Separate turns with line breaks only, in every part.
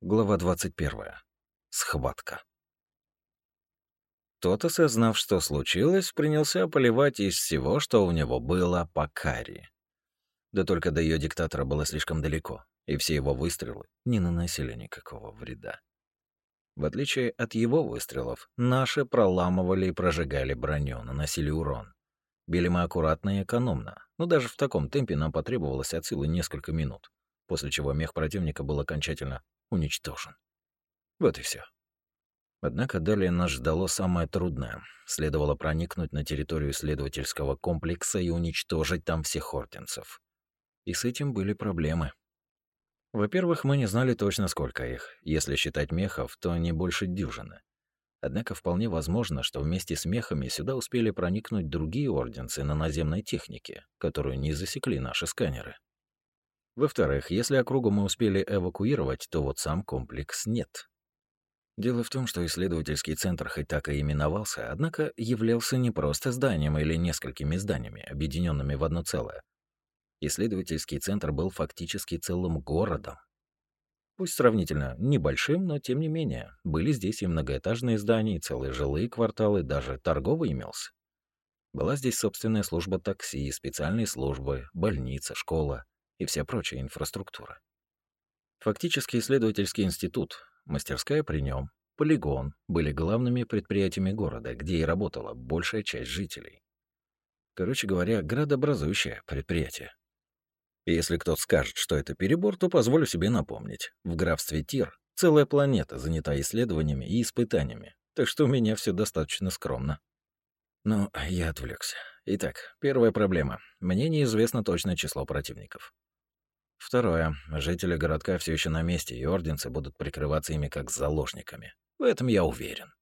Глава 21. Схватка. Тот, осознав, что случилось, принялся поливать из всего, что у него было, по каре. Да только до ее диктатора было слишком далеко, и все его выстрелы не наносили никакого вреда. В отличие от его выстрелов, наши проламывали и прожигали броню, наносили урон. Били мы аккуратно и экономно, но даже в таком темпе нам потребовалось от силы несколько минут, после чего мех противника был окончательно уничтожен. Вот и все. Однако далее нас ждало самое трудное. Следовало проникнуть на территорию исследовательского комплекса и уничтожить там всех орденцев. И с этим были проблемы. Во-первых, мы не знали точно, сколько их. Если считать мехов, то не больше дюжины. Однако вполне возможно, что вместе с мехами сюда успели проникнуть другие орденцы на наземной технике, которую не засекли наши сканеры. Во-вторых, если округу мы успели эвакуировать, то вот сам комплекс нет. Дело в том, что исследовательский центр хоть так и именовался, однако являлся не просто зданием или несколькими зданиями, объединенными в одно целое. Исследовательский центр был фактически целым городом. Пусть сравнительно небольшим, но тем не менее. Были здесь и многоэтажные здания, и целые жилые кварталы, даже торговый имелся. Была здесь собственная служба такси, специальные службы, больница, школа и вся прочая инфраструктура. Фактически исследовательский институт, мастерская при нем, полигон были главными предприятиями города, где и работала большая часть жителей. Короче говоря, градообразующее предприятие. И если кто-то скажет, что это перебор, то позволю себе напомнить. В графстве Тир целая планета занята исследованиями и испытаниями, так что у меня все достаточно скромно. Но я отвлекся. Итак, первая проблема. Мне неизвестно точное число противников. Второе. Жители городка все еще на месте, и орденцы будут прикрываться ими как заложниками. В этом я уверен.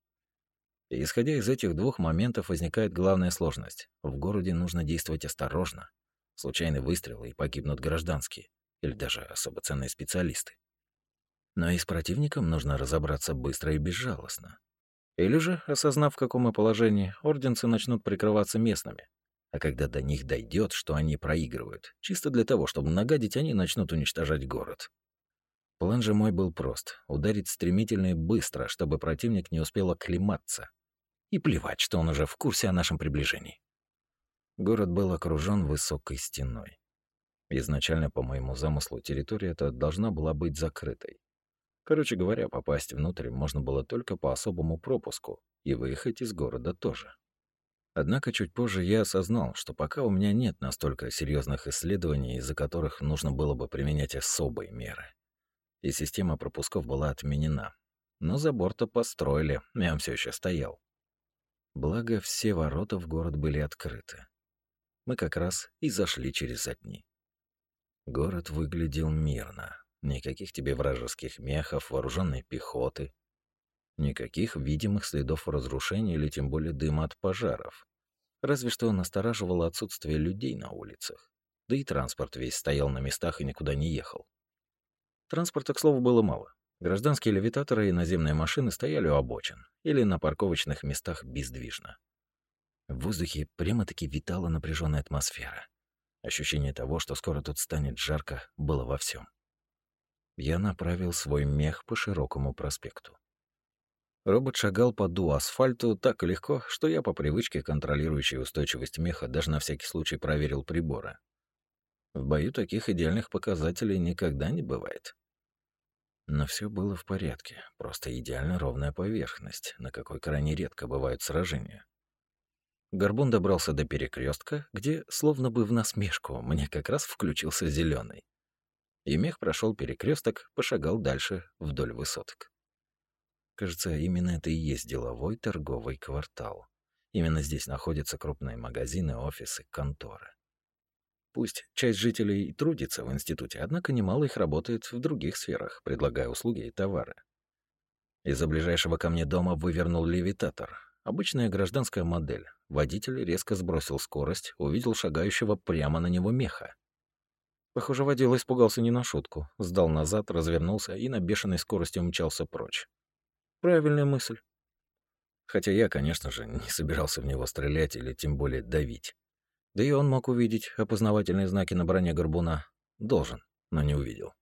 И исходя из этих двух моментов возникает главная сложность. В городе нужно действовать осторожно. Случайный выстрел, и погибнут гражданские, или даже особо ценные специалисты. Но и с противником нужно разобраться быстро и безжалостно. Или же, осознав, в каком мы положении, орденцы начнут прикрываться местными, а когда до них дойдет, что они проигрывают, чисто для того, чтобы нагадить, они начнут уничтожать город. План же мой был прост — ударить стремительно и быстро, чтобы противник не успел оклематься. И плевать, что он уже в курсе о нашем приближении. Город был окружен высокой стеной. Изначально, по моему замыслу, территория эта должна была быть закрытой. Короче говоря, попасть внутрь можно было только по особому пропуску, и выехать из города тоже. Однако чуть позже я осознал, что пока у меня нет настолько серьезных исследований, из-за которых нужно было бы применять особые меры. И система пропусков была отменена. Но забор-то построили, и он все еще стоял. Благо, все ворота в город были открыты. Мы как раз и зашли через одни. Город выглядел мирно. Никаких тебе вражеских мехов, вооруженной пехоты, Никаких видимых следов разрушений или тем более дыма от пожаров. Разве что настораживало отсутствие людей на улицах. Да и транспорт весь стоял на местах и никуда не ехал. Транспорта, к слову, было мало. Гражданские левитаторы и наземные машины стояли у обочин или на парковочных местах бездвижно. В воздухе прямо-таки витала напряженная атмосфера. Ощущение того, что скоро тут станет жарко, было во всем. Я направил свой мех по широкому проспекту. Робот шагал по ду-асфальту так легко, что я по привычке, контролирующей устойчивость меха, даже на всякий случай проверил приборы. В бою таких идеальных показателей никогда не бывает. Но все было в порядке, просто идеально ровная поверхность, на какой крайне редко бывают сражения. Горбун добрался до перекрестка, где, словно бы в насмешку, мне как раз включился зеленый. И мех прошел перекресток, пошагал дальше вдоль высоток. Кажется, именно это и есть деловой торговый квартал. Именно здесь находятся крупные магазины, офисы, конторы. Пусть часть жителей трудится в институте, однако немало их работает в других сферах, предлагая услуги и товары. Из-за ближайшего ко мне дома вывернул левитатор. Обычная гражданская модель. Водитель резко сбросил скорость, увидел шагающего прямо на него меха. Похоже, водила испугался не на шутку. Сдал назад, развернулся и на бешеной скорости умчался прочь. Правильная мысль. Хотя я, конечно же, не собирался в него стрелять или тем более давить. Да и он мог увидеть опознавательные знаки на броне горбуна. Должен, но не увидел.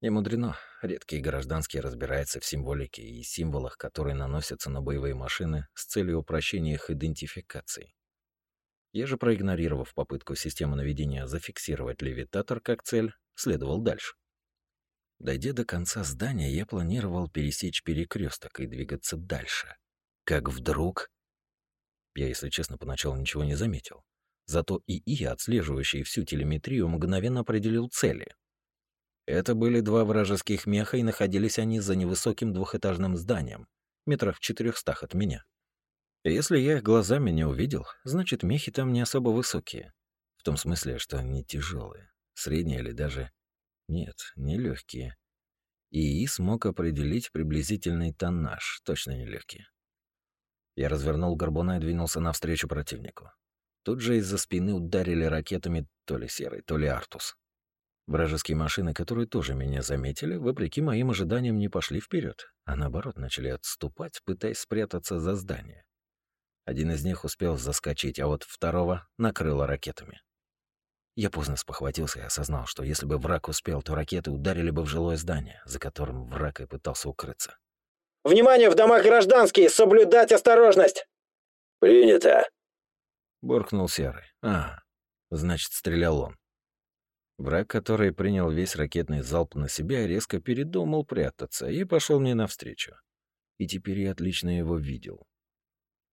Не мудрено. Редкие гражданские разбираются в символике и символах, которые наносятся на боевые машины с целью упрощения их идентификации. Я же, проигнорировав попытку системы наведения зафиксировать левитатор как цель, следовал дальше. Дойдя до конца здания, я планировал пересечь перекресток и двигаться дальше. Как вдруг... Я, если честно, поначалу ничего не заметил. Зато ИИ, отслеживающий всю телеметрию, мгновенно определил цели. Это были два вражеских меха, и находились они за невысоким двухэтажным зданием, метрах в четырехстах от меня. Если я их глазами не увидел, значит, мехи там не особо высокие. В том смысле, что они тяжелые, средние или даже... Нет, не легкие. ИИ смог определить приблизительный тоннаж, точно не легкие. Я развернул горбуна и двинулся навстречу противнику. Тут же из-за спины ударили ракетами то ли Серый, то ли Артус. Вражеские машины, которые тоже меня заметили, вопреки моим ожиданиям не пошли вперед, а наоборот начали отступать, пытаясь спрятаться за здание. Один из них успел заскочить, а вот второго накрыло ракетами. Я поздно спохватился и осознал, что если бы враг успел, то ракеты ударили бы в жилое здание, за которым враг и пытался укрыться.
«Внимание, в домах гражданские! Соблюдать осторожность!»
«Принято!»
Буркнул Серый. А, значит, стрелял он. Враг, который принял весь ракетный залп на себя, резко передумал прятаться и пошел мне навстречу. И теперь я отлично его видел.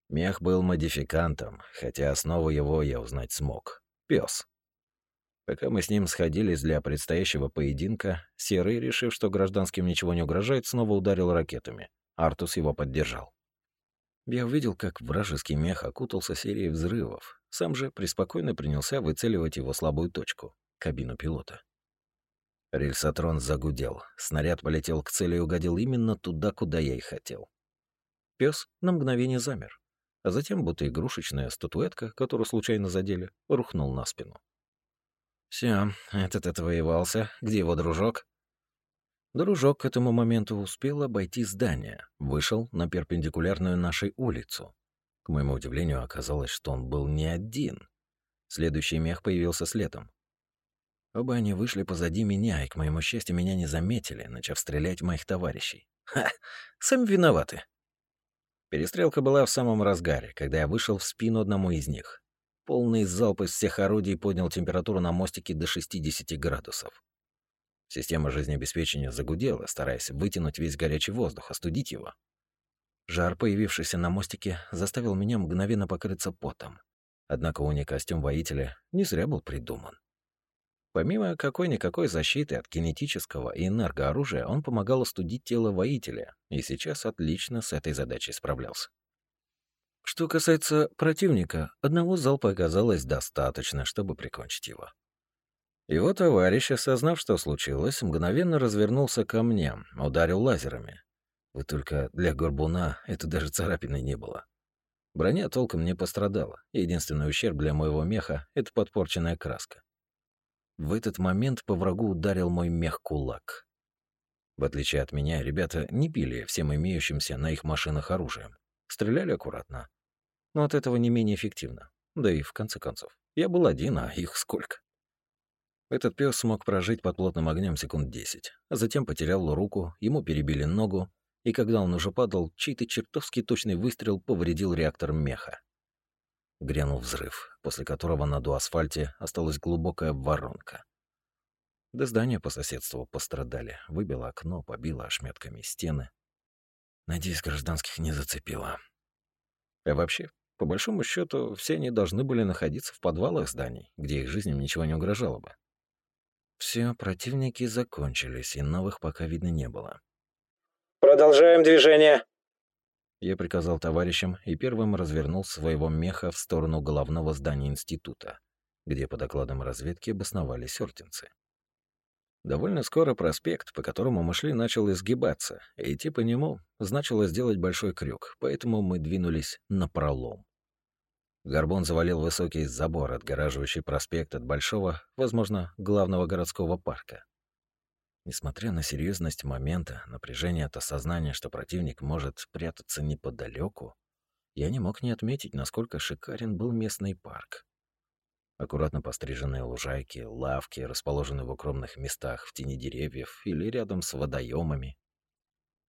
Мех был модификантом, хотя основу его я узнать смог. Пес. Пока мы с ним сходились для предстоящего поединка, Серый, решив, что гражданским ничего не угрожает, снова ударил ракетами. Артус его поддержал. Я увидел, как вражеский мех окутался серией взрывов. Сам же преспокойно принялся выцеливать его слабую точку — кабину пилота. Рельсотрон загудел. Снаряд полетел к цели и угодил именно туда, куда я и хотел. Пес на мгновение замер а затем, будто игрушечная статуэтка, которую случайно задели, рухнул на спину. Все, этот отвоевался. Где его дружок? Дружок к этому моменту успел обойти здание, вышел на перпендикулярную нашей улицу. К моему удивлению, оказалось, что он был не один. Следующий мех появился следом. Оба они вышли позади меня, и, к моему счастью, меня не заметили, начав стрелять в моих товарищей. Ха, сами виноваты. Перестрелка была в самом разгаре, когда я вышел в спину одному из них. Полный залп из всех орудий поднял температуру на мостике до 60 градусов. Система жизнеобеспечения загудела, стараясь вытянуть весь горячий воздух, остудить его. Жар, появившийся на мостике, заставил меня мгновенно покрыться потом. Однако уни-костюм воителя не зря был придуман. Помимо какой-никакой защиты от кинетического и энергооружия, он помогал остудить тело воителя, и сейчас отлично с этой задачей справлялся. Что касается противника, одного залпа оказалось достаточно, чтобы прикончить его. Его товарищ, осознав, что случилось, мгновенно развернулся ко мне, ударил лазерами. Вот только для горбуна это даже царапины не было. Броня толком не пострадала. Единственный ущерб для моего меха — это подпорченная краска. В этот момент по врагу ударил мой мех-кулак. В отличие от меня, ребята не пили всем имеющимся на их машинах оружием. Стреляли аккуратно. Но от этого не менее эффективно. Да и в конце концов, я был один, а их сколько? Этот пес смог прожить под плотным огнем секунд десять, а затем потерял руку, ему перебили ногу, и когда он уже падал, чей-то чертовски точный выстрел повредил реактор меха. Грянул взрыв, после которого на дуасфальте осталась глубокая воронка. До здания по соседству пострадали. Выбило окно, побило ошметками стены. Надеюсь, гражданских не зацепило. А вообще, по большому счету, все они должны были находиться в подвалах зданий, где их жизням ничего не угрожало бы. Все, противники закончились, и новых пока видно не было.
«Продолжаем движение»,
я приказал товарищам и первым развернул своего меха в сторону головного здания института, где по докладам разведки обосновались орденцы. Довольно скоро проспект, по которому мы шли, начал изгибаться, и идти по нему значило сделать большой крюк, поэтому мы двинулись на пролом. Горбун завалил высокий забор, отгораживающий проспект от большого, возможно, главного городского парка. Несмотря на серьезность момента, напряжение от осознания, что противник может прятаться неподалеку, я не мог не отметить, насколько шикарен был местный парк. Аккуратно постриженные лужайки, лавки, расположенные в укромных местах в тени деревьев или рядом с водоемами.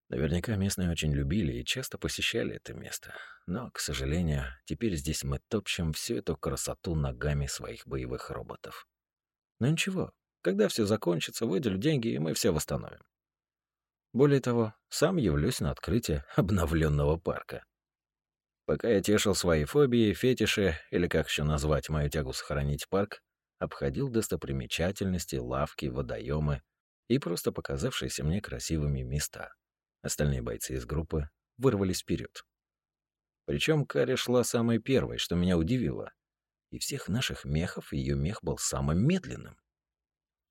Наверняка местные очень любили и часто посещали это место. Но, к сожалению, теперь здесь мы топчем всю эту красоту ногами своих боевых роботов. Но ничего, когда все закончится, выделю деньги, и мы все восстановим. Более того, сам явлюсь на открытие обновленного парка. Пока я тешил свои фобии, фетиши, или как еще назвать мою тягу сохранить парк, обходил достопримечательности, лавки, водоемы и просто показавшиеся мне красивыми места. Остальные бойцы из группы вырвались вперед. Причем Каря шла самой первой, что меня удивило. И всех наших мехов ее мех был самым медленным.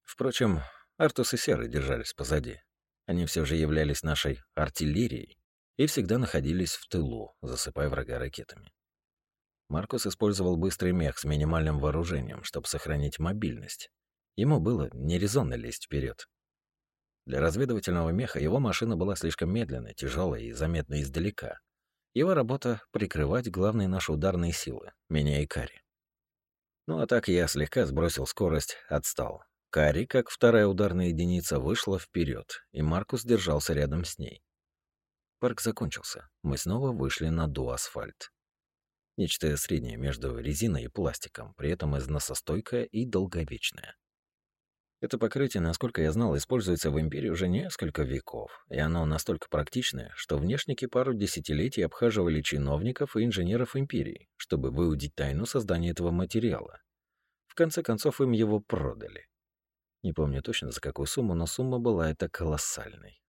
Впрочем, Артус и Серый держались позади. Они все же являлись нашей артиллерией, и всегда находились в тылу, засыпая врага ракетами. Маркус использовал быстрый мех с минимальным вооружением, чтобы сохранить мобильность. Ему было нерезонно лезть вперед. Для разведывательного меха его машина была слишком медленной, тяжелой и заметной издалека. Его работа — прикрывать главные наши ударные силы, меня и Кари. Ну а так я слегка сбросил скорость, отстал. Кари, как вторая ударная единица, вышла вперед, и Маркус держался рядом с ней. Парк закончился. Мы снова вышли на дуасфальт. Нечто среднее между резиной и пластиком, при этом износостойкое и долговечное. Это покрытие, насколько я знал, используется в Империи уже несколько веков, и оно настолько практичное, что внешники пару десятилетий обхаживали чиновников и инженеров Империи, чтобы выудить тайну создания этого материала. В конце концов, им его продали. Не помню точно за какую сумму, но сумма была это колоссальной.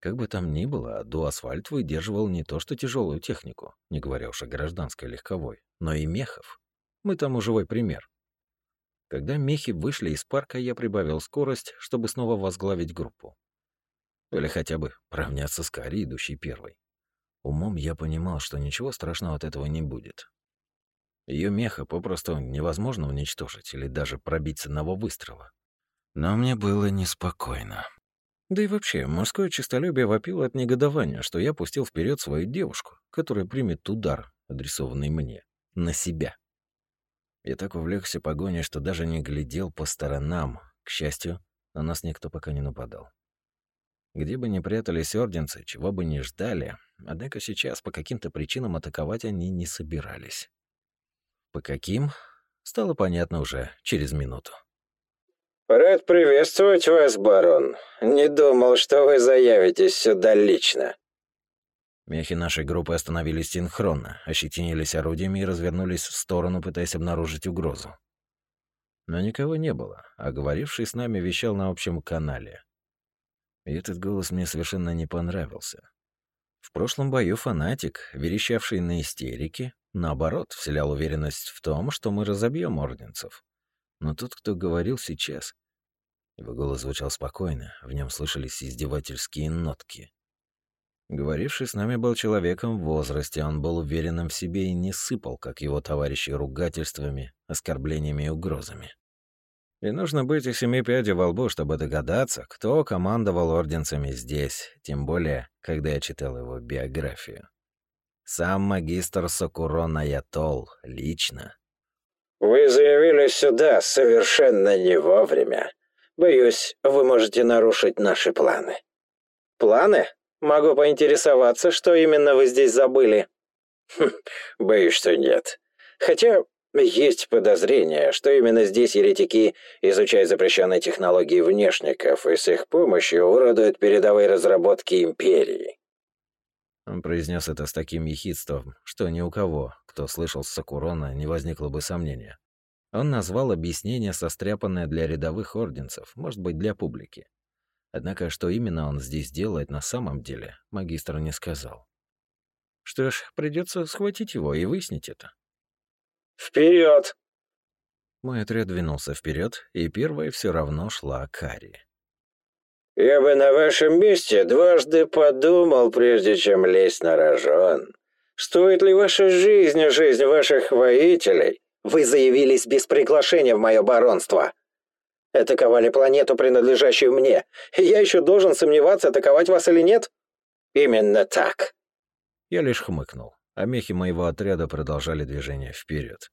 Как бы там ни было, дуасфальт выдерживал не то что тяжелую технику, не говоря уж о гражданской легковой, но и мехов. Мы тому живой пример. Когда мехи вышли из парка, я прибавил скорость, чтобы снова возглавить группу. Или хотя бы равняться с Кари, идущей первой. Умом я понимал, что ничего страшного от этого не будет. Ее меха попросту невозможно уничтожить или даже пробить с одного выстрела. Но мне было неспокойно. Да и вообще, мужское честолюбие вопило от негодования, что я пустил вперед свою девушку, которая примет удар, адресованный мне, на себя. Я так увлекся погоней, что даже не глядел по сторонам. К счастью, на нас никто пока не нападал. Где бы ни прятались орденцы, чего бы ни ждали, однако сейчас по каким-то причинам атаковать они не собирались. По каким, стало понятно уже через минуту.
«Рад приветствовать вас, барон. Не думал, что вы заявитесь сюда лично».
Мехи нашей группы остановились синхронно, ощетинились орудиями и развернулись в сторону, пытаясь обнаружить угрозу. Но никого не было, а говоривший с нами вещал на общем канале. И этот голос мне совершенно не понравился. В прошлом бою фанатик, верещавший на истерике, наоборот, вселял уверенность в том, что мы разобьем орденцев. Но тот, кто говорил сейчас, его голос звучал спокойно, в нем слышались издевательские нотки. Говоривший с нами был человеком в возрасте, он был уверенным в себе и не сыпал, как его товарищи, ругательствами, оскорблениями и угрозами. И нужно быть у семи пядей во лбу, чтобы догадаться, кто командовал орденцами здесь, тем более, когда я читал его биографию. Сам магистр Сокурон Аятол лично.
«Вы заявились сюда совершенно не вовремя. Боюсь, вы можете нарушить наши планы». «Планы? Могу поинтересоваться, что именно вы здесь забыли?» хм, «Боюсь, что нет. Хотя есть подозрение, что именно здесь еретики изучают запрещенные технологии внешников и с их помощью уродуют передовые разработки Империи».
Он произнес это с таким ехидством, что ни у кого, кто слышал Сакурона, не возникло бы сомнения. Он назвал объяснение состряпанное для рядовых орденцев, может быть, для публики. Однако, что именно он здесь делает на самом деле, магистр не сказал. Что ж, придется схватить его и выяснить это.
Вперед!
Мой отряд двинулся вперед, и первой все равно шла Кари.
«Я бы на вашем месте дважды подумал, прежде чем лезть на рожон. Стоит ли ваша жизнь жизнь ваших воителей вы заявились без приглашения в мое баронство. Атаковали планету, принадлежащую мне. И я еще должен сомневаться, атаковать вас или нет? Именно так.
Я лишь хмыкнул, а мехи моего отряда продолжали движение вперед.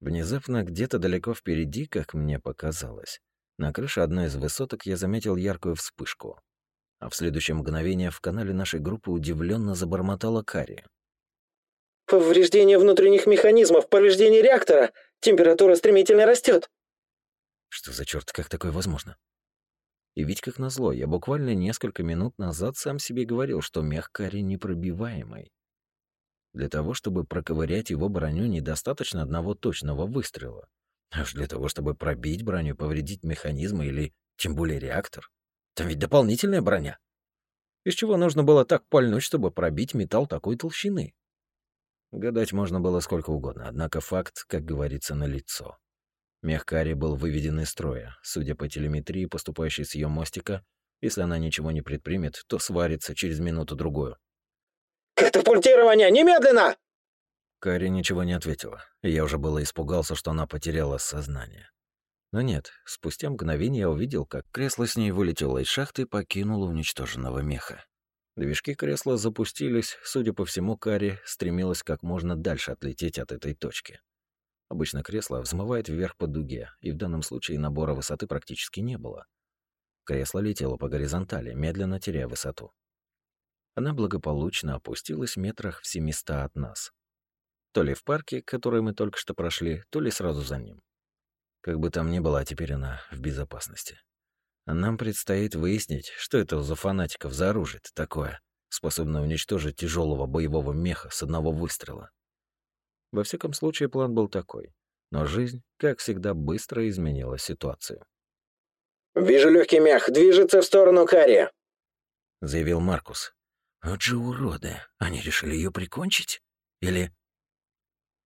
Внезапно где-то далеко впереди, как мне показалось, на крыше одной из высоток я заметил яркую вспышку. А в следующее мгновение в канале нашей группы удивленно забормотала Кари.
«Повреждение внутренних механизмов, повреждение реактора! Температура стремительно растет!»
Что за черт, как такое возможно? И ведь как назло, я буквально несколько минут назад сам себе говорил, что мех Кари непробиваемый. Для того, чтобы проковырять его броню, недостаточно одного точного выстрела. А для того, чтобы пробить броню, повредить механизмы или тем более реактор. Там ведь дополнительная броня. Из чего нужно было так пальнуть, чтобы пробить металл такой толщины? Гадать можно было сколько угодно, однако факт, как говорится, налицо. Мехкари был выведен из строя. Судя по телеметрии, поступающей с ее мостика, если она ничего не предпримет, то сварится через минуту-другую.
«Катапультирование! Немедленно!»
Кари ничего не ответила, и я уже было испугался, что она потеряла сознание. Но нет, спустя мгновение я увидел, как кресло с ней вылетело из шахты и покинуло уничтоженного меха. Движки кресла запустились, судя по всему, Кари стремилась как можно дальше отлететь от этой точки. Обычно кресло взмывает вверх по дуге, и в данном случае набора высоты практически не было. Кресло летело по горизонтали, медленно теряя высоту. Она благополучно опустилась в метрах в семиста от нас. То ли в парке, который мы только что прошли, то ли сразу за ним. Как бы там ни было, а теперь она в безопасности. А нам предстоит выяснить, что это за фанатиков за оружие такое, способное уничтожить тяжелого боевого меха с одного выстрела. Во всяком случае, план был такой. Но жизнь, как всегда, быстро изменила ситуацию.
«Вижу легкий мех, движется в сторону Карри», —
заявил Маркус. «Вот же уроды! Они решили ее прикончить? Или